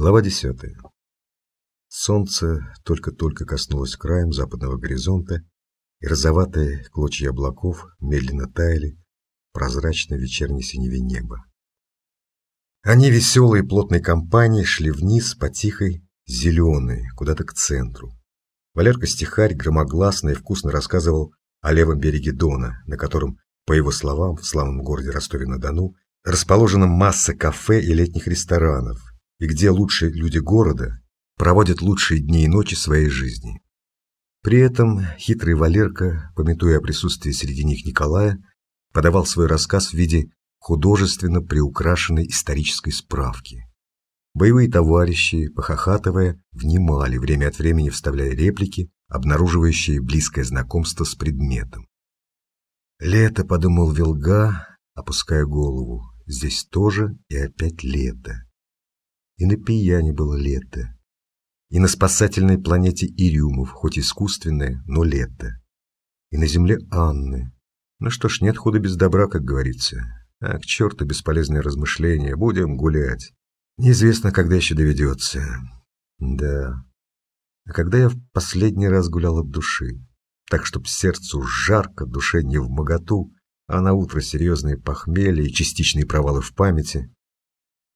Глава десятая. Солнце только-только коснулось краем западного горизонта, и розоватые клочья облаков медленно таяли в прозрачной вечерней синеве неба. Они веселой плотной компанией шли вниз по тихой, зеленой, куда-то к центру. Валерка-стихарь громогласно и вкусно рассказывал о левом береге Дона, на котором, по его словам, в славном городе Ростове-на-Дону, расположена масса кафе и летних ресторанов, и где лучшие люди города проводят лучшие дни и ночи своей жизни. При этом хитрый Валерка, пометуя о присутствии среди них Николая, подавал свой рассказ в виде художественно приукрашенной исторической справки. Боевые товарищи, похохатывая, внимали, время от времени вставляя реплики, обнаруживающие близкое знакомство с предметом. «Лето», — подумал Вилга, опуская голову, — «здесь тоже и опять лето». И на Пияне было лето. И на спасательной планете Ириумов, хоть искусственное, но лето. И на земле Анны. Ну что ж, нет худа без добра, как говорится. А к черту бесполезные размышления, будем гулять. Неизвестно, когда еще доведется. Да. А когда я в последний раз гулял от души? Так, чтоб сердцу жарко, душе не в моготу, а на утро серьезные похмелья и частичные провалы в памяти.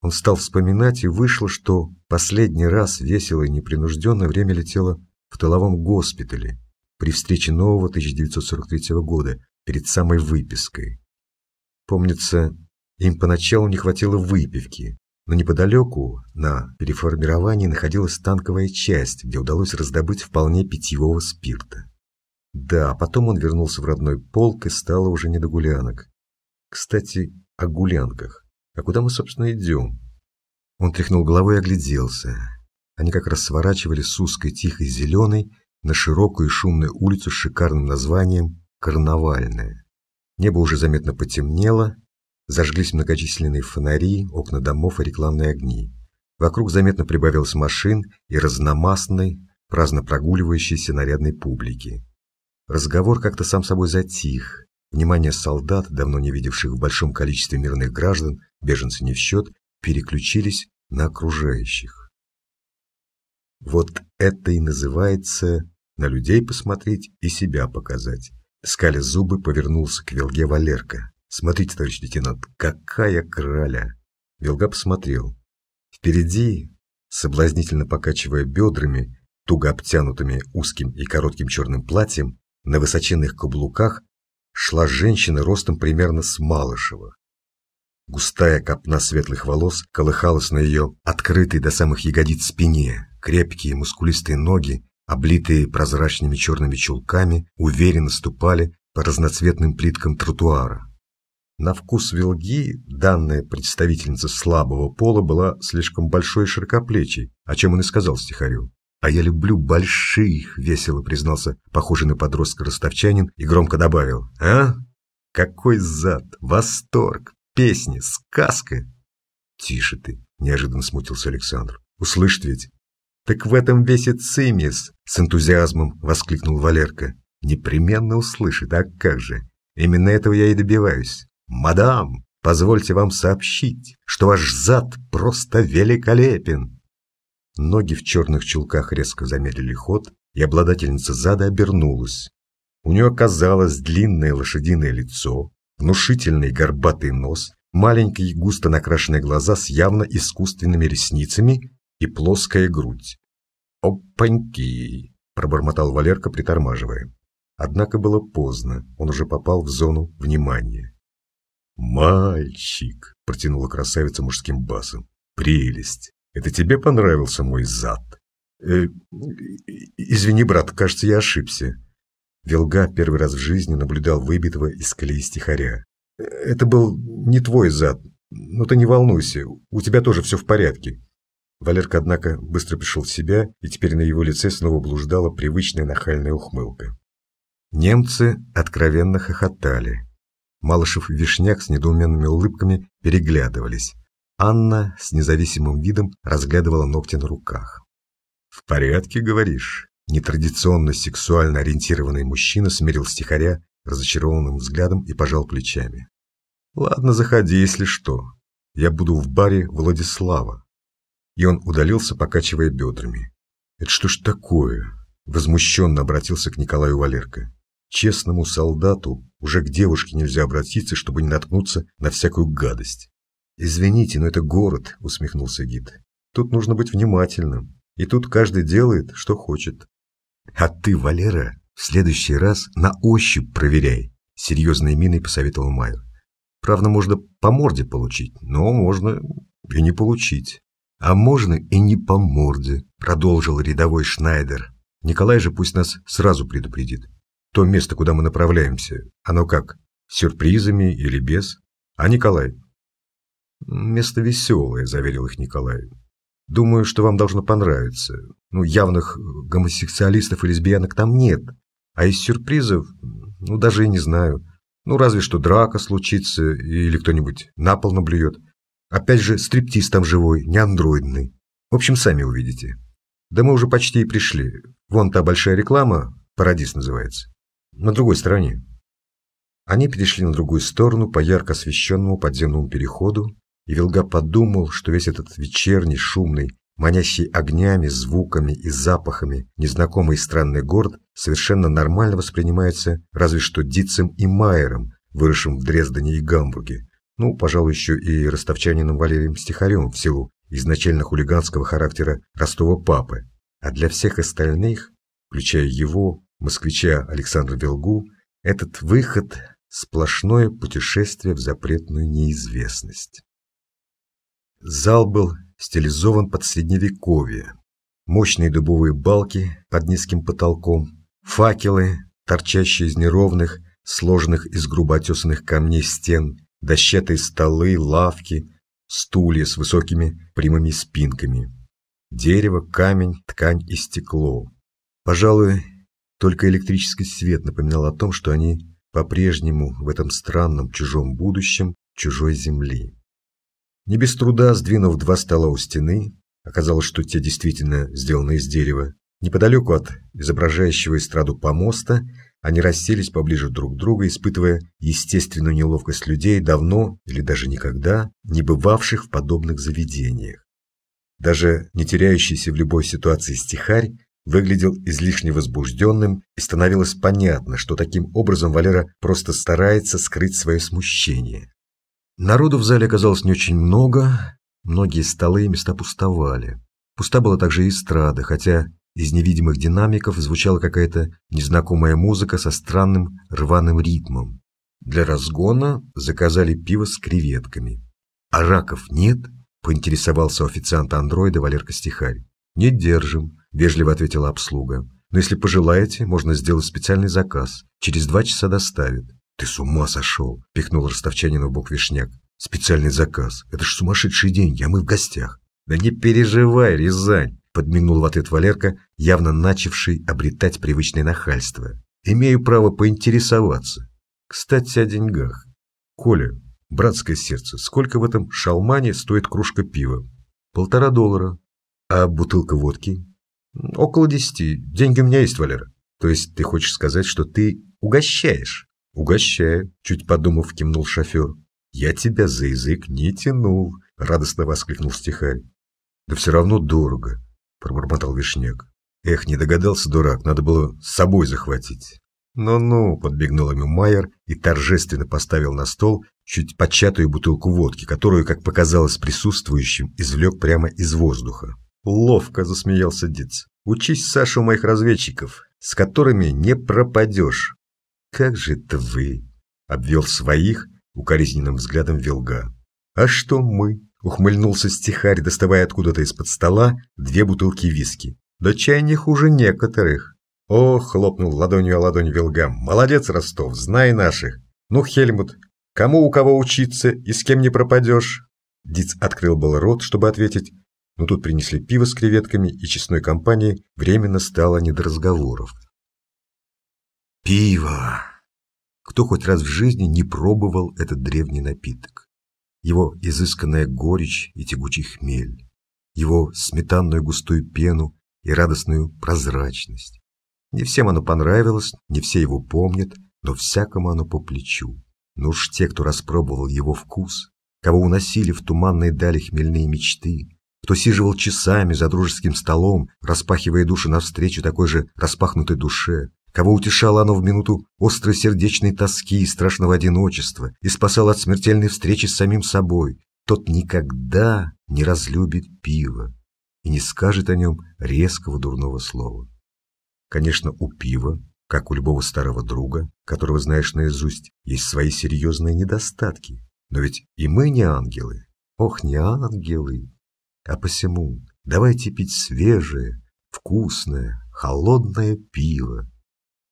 Он стал вспоминать, и вышло, что последний раз весело и непринужденно время летело в тыловом госпитале при встрече нового 1943 года, перед самой выпиской. Помнится, им поначалу не хватило выпивки, но неподалеку, на переформировании, находилась танковая часть, где удалось раздобыть вполне питьевого спирта. Да, потом он вернулся в родной полк и стало уже не до гулянок. Кстати, о гулянках. А куда мы, собственно, идем? Он тряхнул головой и огляделся. Они как раз сворачивали с узкой тихой зеленой на широкую и шумную улицу с шикарным названием «Карнавальная». Небо уже заметно потемнело, зажглись многочисленные фонари, окна домов и рекламные огни. Вокруг заметно прибавилось машин и разномастной, праздно прогуливающейся нарядной публики. Разговор как-то сам собой затих. Внимание солдат, давно не видевших в большом количестве мирных граждан, беженцы не в счет, переключились на окружающих. Вот это и называется на людей посмотреть и себя показать. Скаля зубы повернулся к Велге Валерка. Смотрите, товарищ лейтенант, какая краля! Велга посмотрел. Впереди, соблазнительно покачивая бедрами, туго обтянутыми узким и коротким черным платьем, на высоченных каблуках шла женщина ростом примерно с Малышева. Густая копна светлых волос колыхалась на ее открытой до самых ягодиц спине, крепкие мускулистые ноги, облитые прозрачными черными чулками, уверенно ступали по разноцветным плиткам тротуара. На вкус Вилги данная представительница слабого пола была слишком большой и широкоплечей, о чем он и сказал стихарю. «А я люблю больших», — весело признался похожий на подростка ростовчанин и громко добавил. «А? Какой зад! Восторг! Песни, сказка. Тише ты, неожиданно смутился Александр. Услышит ведь. Так в этом весь и цимис, с энтузиазмом воскликнул Валерка. Непременно услышит, а как же? Именно этого я и добиваюсь. Мадам, позвольте вам сообщить, что ваш зад просто великолепен. Ноги в черных чулках резко замедлили ход, и обладательница зада обернулась. У нее оказалось длинное лошадиное лицо, внушительный горбатый нос, маленькие густо накрашенные глаза с явно искусственными ресницами и плоская грудь. «Опаньки!» – пробормотал Валерка, притормаживая. Однако было поздно, он уже попал в зону внимания. «Мальчик!» – протянула красавица мужским басом. «Прелесть! Это тебе понравился мой зад?» э, «Извини, брат, кажется, я ошибся. Велга первый раз в жизни наблюдал выбитого из колеи стихаря. «Это был не твой зад, но ты не волнуйся, у тебя тоже все в порядке». Валерка, однако, быстро пришел в себя, и теперь на его лице снова блуждала привычная нахальная ухмылка. Немцы откровенно хохотали. Малышев и Вишняк с недоуменными улыбками переглядывались. Анна с независимым видом разглядывала ногти на руках. «В порядке, говоришь?» Нетрадиционно сексуально ориентированный мужчина смирил стихаря разочарованным взглядом и пожал плечами. «Ладно, заходи, если что. Я буду в баре Владислава». и он удалился, покачивая бедрами. «Это что ж такое?» – возмущенно обратился к Николаю Валерка. «Честному солдату уже к девушке нельзя обратиться, чтобы не наткнуться на всякую гадость». «Извините, но это город», – усмехнулся гид. «Тут нужно быть внимательным, и тут каждый делает, что хочет». «А ты, Валера, в следующий раз на ощупь проверяй», – серьезной миной посоветовал Майер. «Правда, можно по морде получить, но можно и не получить». «А можно и не по морде», – продолжил рядовой Шнайдер. «Николай же пусть нас сразу предупредит. То место, куда мы направляемся, оно как, сюрпризами или без? А Николай?» «Место веселое», – заверил их Николай. «Думаю, что вам должно понравиться. Ну, явных гомосексуалистов и лесбиянок там нет. А из сюрпризов, ну, даже и не знаю. Ну, разве что драка случится или кто-нибудь на пол наблюет. Опять же, стриптиз там живой, не андроидный. В общем, сами увидите. Да мы уже почти и пришли. Вон та большая реклама, Парадис называется. На другой стороне. Они перешли на другую сторону по ярко освещенному подземному переходу, и Вилга подумал, что весь этот вечерний, шумный, манящий огнями, звуками и запахами незнакомый и странный город совершенно нормально воспринимается разве что Дитцем и Майером, выросшим в Дрездене и Гамбурге, ну, пожалуй, еще и ростовчанином Валерием Стихарем в силу изначально хулиганского характера Ростова папы, а для всех остальных, включая его, москвича Александра Белгу, этот выход – сплошное путешествие в запретную неизвестность. Зал был стилизован под средневековье. Мощные дубовые балки под низким потолком, факелы, торчащие из неровных, сложенных из грубо отесанных камней стен, дощатые столы, лавки, стулья с высокими прямыми спинками, дерево, камень, ткань и стекло. Пожалуй, только электрический свет напоминал о том, что они по-прежнему в этом странном чужом будущем чужой земли. Не без труда, сдвинув два стола у стены, оказалось, что те действительно сделаны из дерева, неподалеку от изображающего эстраду помоста они расселись поближе друг к другу, испытывая естественную неловкость людей, давно или даже никогда не бывавших в подобных заведениях. Даже не теряющийся в любой ситуации стихарь выглядел излишне возбужденным, и становилось понятно, что таким образом Валера просто старается скрыть свое смущение. Народу в зале оказалось не очень много, многие столы и места пустовали. Пуста была также и эстрада, хотя из невидимых динамиков звучала какая-то незнакомая музыка со странным рваным ритмом. Для разгона заказали пиво с креветками. «А раков нет?» – поинтересовался у официанта андроида Валерка Стихарь. «Не держим», – вежливо ответила обслуга. «Но если пожелаете, можно сделать специальный заказ. Через два часа доставят». «Ты с ума сошел!» – пихнул ростовчанина в бок Вишняк. «Специальный заказ. Это ж сумасшедшие деньги, а мы в гостях». «Да не переживай, Рязань!» подмигнул в ответ Валерка, явно начавший обретать привычное нахальство. «Имею право поинтересоваться. Кстати, о деньгах. Коля, братское сердце, сколько в этом шалмане стоит кружка пива? Полтора доллара. А бутылка водки? Около десяти. Деньги у меня есть, Валера. То есть ты хочешь сказать, что ты угощаешь? Угощаю, чуть подумав, кивнул шофер. Я тебя за язык не тянул, радостно воскликнул стихарь. Да все равно дорого пробормотал Вишняк. Эх, не догадался, дурак, надо было с собой захватить. «Ну-ну», — подбегнул ему Майер и торжественно поставил на стол чуть початую бутылку водки, которую, как показалось присутствующим, извлек прямо из воздуха. «Ловко», — засмеялся Диц. «Учись, Саша, у моих разведчиков, с которыми не пропадешь». «Как же это вы?» — обвел своих укоризненным взглядом Вилга. «А что мы?» Ухмыльнулся стихарь, доставая откуда-то из-под стола две бутылки виски. Да чай не хуже некоторых. О, хлопнул ладонью о ладонь Вилгам. Молодец, Ростов, знай наших. Ну, Хельмут, кому у кого учиться и с кем не пропадешь? Диц открыл был рот, чтобы ответить, но тут принесли пиво с креветками, и честной компании временно стало не до разговоров. Пиво! Кто хоть раз в жизни не пробовал этот древний напиток? его изысканная горечь и тягучий хмель, его сметанную густую пену и радостную прозрачность. Не всем оно понравилось, не все его помнят, но всякому оно по плечу. Но уж те, кто распробовал его вкус, кого уносили в туманные дали хмельные мечты, кто сиживал часами за дружеским столом, распахивая души навстречу такой же распахнутой душе, кого утешало оно в минуту острой сердечной тоски и страшного одиночества и спасало от смертельной встречи с самим собой, тот никогда не разлюбит пиво и не скажет о нем резкого дурного слова. Конечно, у пива, как у любого старого друга, которого знаешь наизусть, есть свои серьезные недостатки. Но ведь и мы не ангелы. Ох, не ангелы. А посему давайте пить свежее, вкусное, холодное пиво.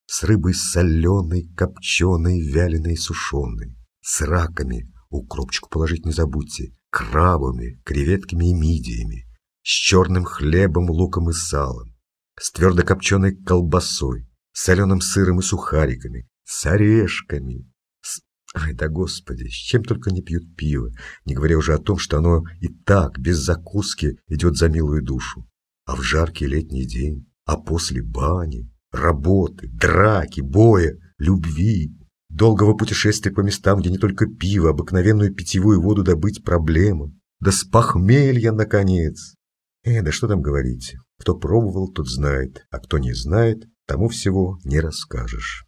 С рыбой соленой, копченой, вяленой, сушеной. С раками, укропчику положить не забудьте, крабами, креветками и мидиями. С черным хлебом, луком и салом. С твердо копченой колбасой, с соленым сыром и сухариками, с орешками. С... Ай да господи, с чем только не пьют пиво, не говоря уже о том, что оно и так, без закуски, идет за милую душу. А в жаркий летний день, а после бани, работы, драки, боя, любви, долгого путешествия по местам, где не только пиво, обыкновенную питьевую воду добыть проблема, да с похмелья, наконец. Э, да что там говорить, кто пробовал, тот знает, а кто не знает, тому всего не расскажешь.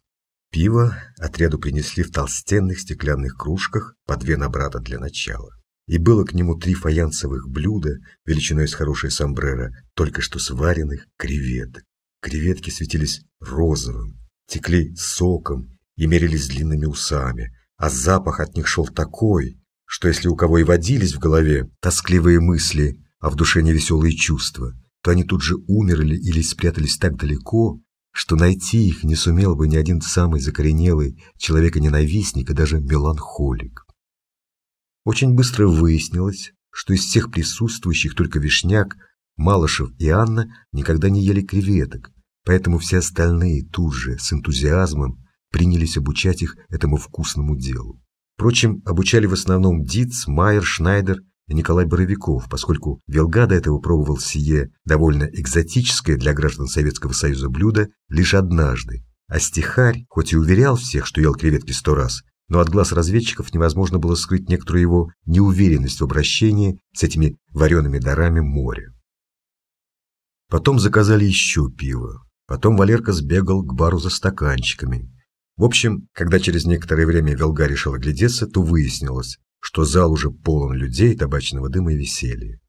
Пиво отряду принесли в толстенных стеклянных кружках по две на брата для начала. И было к нему три фаянсовых блюда, величиной с хорошей сомбреро, только что сваренных креветок. Креветки светились розовым, текли соком и мерились длинными усами, а запах от них шел такой, что если у кого и водились в голове тоскливые мысли, а в душе невеселые чувства, то они тут же умерли или спрятались так далеко, что найти их не сумел бы ни один самый закоренелый человека-ненавистник и даже меланхолик. Очень быстро выяснилось, что из всех присутствующих только Вишняк, Малышев и Анна никогда не ели креветок, поэтому все остальные тут же с энтузиазмом принялись обучать их этому вкусному делу. Впрочем, обучали в основном Диц, Майер, Шнайдер Николай Боровиков, поскольку Велга до этого пробовал сие довольно экзотическое для граждан Советского Союза блюдо лишь однажды. А стихарь, хоть и уверял всех, что ел креветки сто раз, но от глаз разведчиков невозможно было скрыть некоторую его неуверенность в обращении с этими вареными дарами моря. Потом заказали еще пиво. Потом Валерка сбегал к бару за стаканчиками. В общем, когда через некоторое время Велга решил оглядеться, то выяснилось, что зал уже полон людей, табачного дыма и веселья.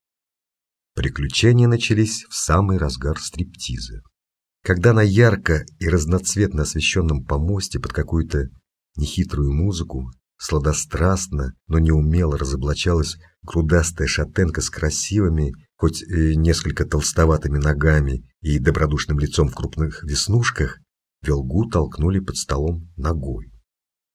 Приключения начались в самый разгар стриптиза. Когда на ярко и разноцветно освещенном помосте под какую-то нехитрую музыку сладострастно, но неумело разоблачалась грудастая шатенка с красивыми, хоть и несколько толстоватыми ногами и добродушным лицом в крупных веснушках, Велгу толкнули под столом ногой.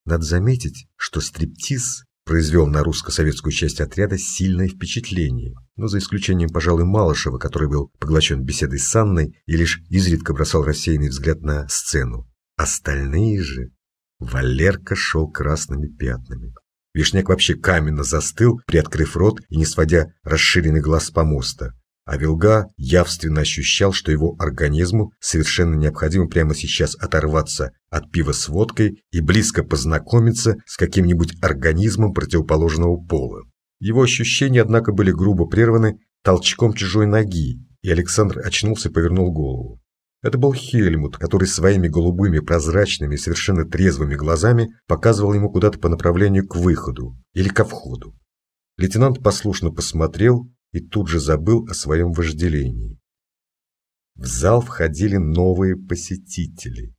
Надо заметить, что стриптиз произвел на русско-советскую часть отряда сильное впечатление, но за исключением, пожалуй, Малышева, который был поглощен беседой с Анной и лишь изредка бросал рассеянный взгляд на сцену. Остальные же... Валерка шел красными пятнами. Вишняк вообще каменно застыл, приоткрыв рот и не сводя расширенный глаз помоста, а Вилга явственно ощущал, что его организму совершенно необходимо прямо сейчас оторваться от пива с водкой и близко познакомиться с каким-нибудь организмом противоположного пола. Его ощущения, однако, были грубо прерваны толчком чужой ноги, и Александр очнулся и повернул голову. Это был Хельмут, который своими голубыми, прозрачными, совершенно трезвыми глазами показывал ему куда-то по направлению к выходу или ко входу. Лейтенант послушно посмотрел и тут же забыл о своем вожделении. В зал входили новые посетители.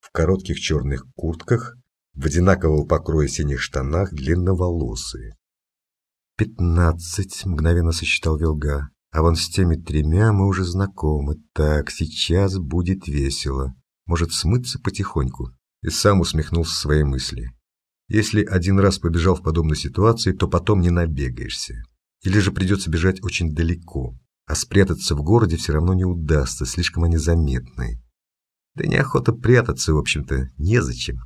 В коротких черных куртках, в одинакового покроя синих штанах, длинноволосые. «Пятнадцать», — мгновенно сосчитал Вилга. «А вон с теми тремя мы уже знакомы. Так, сейчас будет весело. Может, смыться потихоньку?» И сам усмехнулся своей мысли. «Если один раз побежал в подобной ситуации, то потом не набегаешься. Или же придется бежать очень далеко, а спрятаться в городе все равно не удастся, слишком они заметны. Да неохота прятаться, в общем-то, незачем.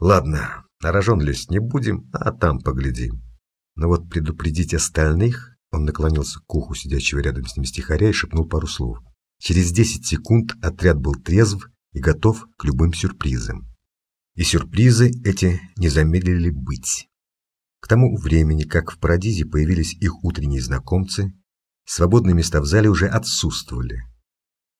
Ладно, на рожон лезть не будем, а там поглядим. Но вот предупредить остальных... Он наклонился к уху сидящего рядом с ним стихаря и шепнул пару слов. Через десять секунд отряд был трезв и готов к любым сюрпризам. И сюрпризы эти не замедлили быть. К тому времени, как в Парадизе появились их утренние знакомцы, свободные места в зале уже отсутствовали.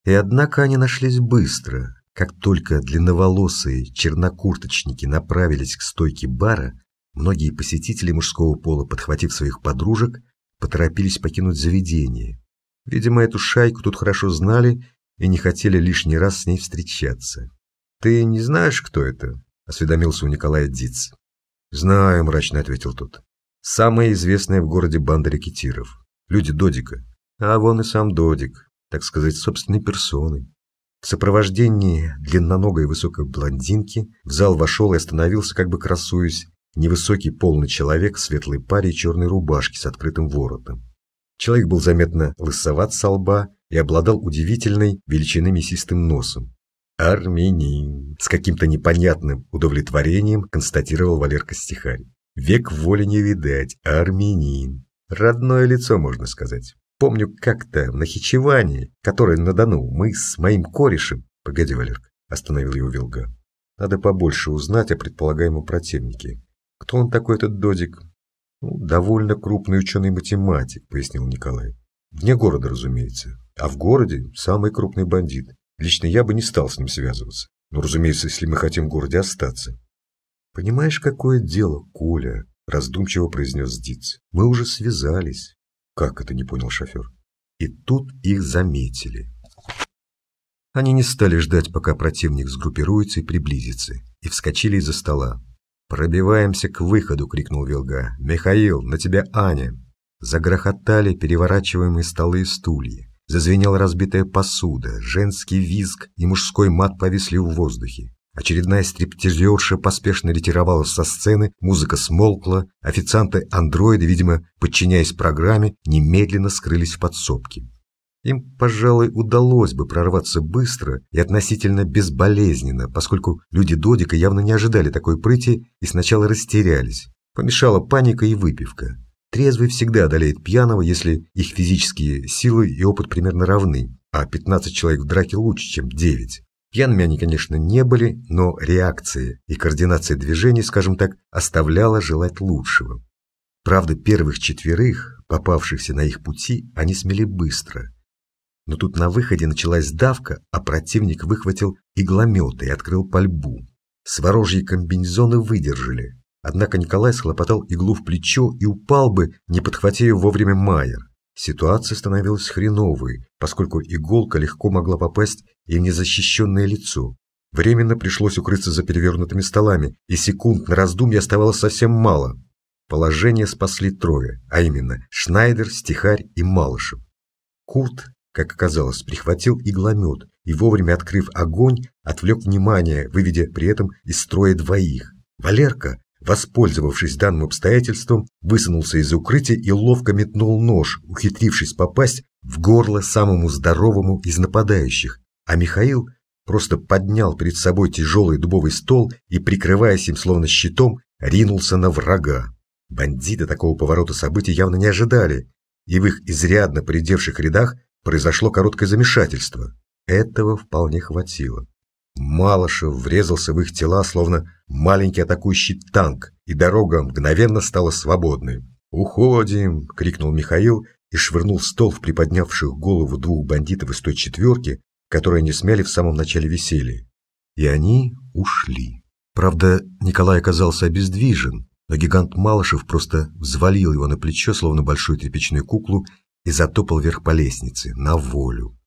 И однако они нашлись быстро. Как только длинноволосые чернокурточники направились к стойке бара, многие посетители мужского пола, подхватив своих подружек, поторопились покинуть заведение. Видимо, эту шайку тут хорошо знали и не хотели лишний раз с ней встречаться. «Ты не знаешь, кто это?» – осведомился у Николая Диц. «Знаю», – мрачно ответил тот. «Самая известная в городе банда рекетиров. Люди Додика. А вон и сам Додик, так сказать, собственной персоной». В сопровождении длинноногой высокой блондинки в зал вошел и остановился, как бы красуясь, невысокий полный человек в светлой паре и черной рубашке с открытым воротом. Человек был заметно лысоват со лба и обладал удивительной величины мясистым носом. «Армянин!» — с каким-то непонятным удовлетворением констатировал Валерка Стихарь. «Век воли не видать, армянин!» Родное лицо, можно сказать. Помню как-то в Нахичеване, которое на Дону, мы с моим корешем... Погоди, Валерка, остановил его Вилга. Надо побольше узнать о предполагаемом противнике. Кто он такой, этот Додик? Ну, довольно крупный ученый-математик, пояснил Николай. Вне города, разумеется. А в городе самый крупный бандит. Лично я бы не стал с ним связываться. Но, разумеется, если мы хотим в городе остаться. Понимаешь, какое дело, Коля? Раздумчиво произнес Диц. Мы уже связались. Как это, не понял шофер. И тут их заметили. Они не стали ждать, пока противник сгруппируется и приблизится, и вскочили из-за стола. «Пробиваемся к выходу!» — крикнул Вилга. «Михаил, на тебя Аня!» Загрохотали переворачиваемые столы и стулья. Зазвенела разбитая посуда, женский визг и мужской мат повисли в воздухе. Очередная стриптизерша поспешно ретировалась со сцены, музыка смолкла, официанты-андроиды, видимо, подчиняясь программе, немедленно скрылись в подсобке. Им, пожалуй, удалось бы прорваться быстро и относительно безболезненно, поскольку люди Додика явно не ожидали такой прыти и сначала растерялись. Помешала паника и выпивка. Трезвый всегда одолеет пьяного, если их физические силы и опыт примерно равны, а 15 человек в драке лучше, чем 9. Пьяными они, конечно, не были, но реакция и координация движений, скажем так, оставляла желать лучшего. Правда, первых четверых, попавшихся на их пути, они смели быстро. Но тут на выходе началась давка, а противник выхватил игломет и открыл пальбу. Сворожьи комбинезоны выдержали. Однако Николай схлопотал иглу в плечо и упал бы, не подхватив вовремя Майер. Ситуация становилась хреновой, поскольку иголка легко могла попасть и в незащищенное лицо. Временно пришлось укрыться за перевернутыми столами, и секунд на раздумье оставалось совсем мало. Положение спасли трое, а именно Шнайдер, Стихарь и Малышев. Курт, как оказалось, прихватил игломет и, вовремя открыв огонь, отвлек внимание, выведя при этом из строя двоих. Валерка, Воспользовавшись данным обстоятельством, высунулся из укрытия и ловко метнул нож, ухитрившись попасть в горло самому здоровому из нападающих, а Михаил просто поднял перед собой тяжелый дубовый стол и, прикрываясь им словно щитом, ринулся на врага. Бандиты такого поворота событий явно не ожидали, и в их изрядно поредевших рядах произошло короткое замешательство. Этого вполне хватило. Малышев врезался в их тела, словно маленький атакующий танк, и дорога мгновенно стала свободной. «Уходим!» — крикнул Михаил и швырнул стол в приподнявших голову двух бандитов из той четверки, которые они смяли в самом начале веселья. И они ушли. Правда, Николай оказался обездвижен, но гигант Малышев просто взвалил его на плечо, словно большую тряпичную куклу, и затопал вверх по лестнице, на волю.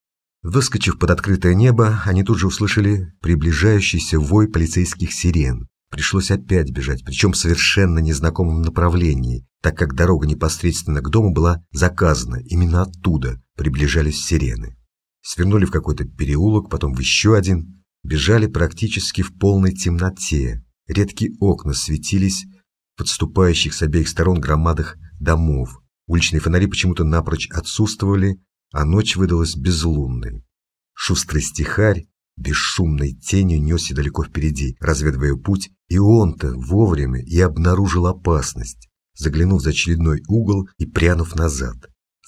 Выскочив под открытое небо, они тут же услышали приближающийся вой полицейских сирен. Пришлось опять бежать, причем в совершенно незнакомом направлении, так как дорога непосредственно к дому была заказана, именно оттуда приближались сирены. Свернули в какой-то переулок, потом в еще один, бежали практически в полной темноте. Редкие окна светились в подступающих с обеих сторон громадах домов. Уличные фонари почему-то напрочь отсутствовали, а ночь выдалась безлунной. Шустрый стихарь бесшумной тенью несся далеко впереди, разведывая путь, и он-то вовремя и обнаружил опасность, заглянув за очередной угол и прянув назад.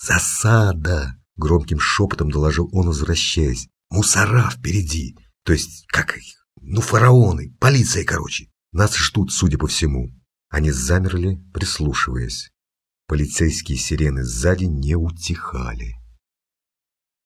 «Засада!» — громким шепотом доложил он, возвращаясь. «Мусора впереди! То есть, как их? Ну, фараоны, полиция, короче! Нас ждут, судя по всему!» Они замерли, прислушиваясь. Полицейские сирены сзади не утихали.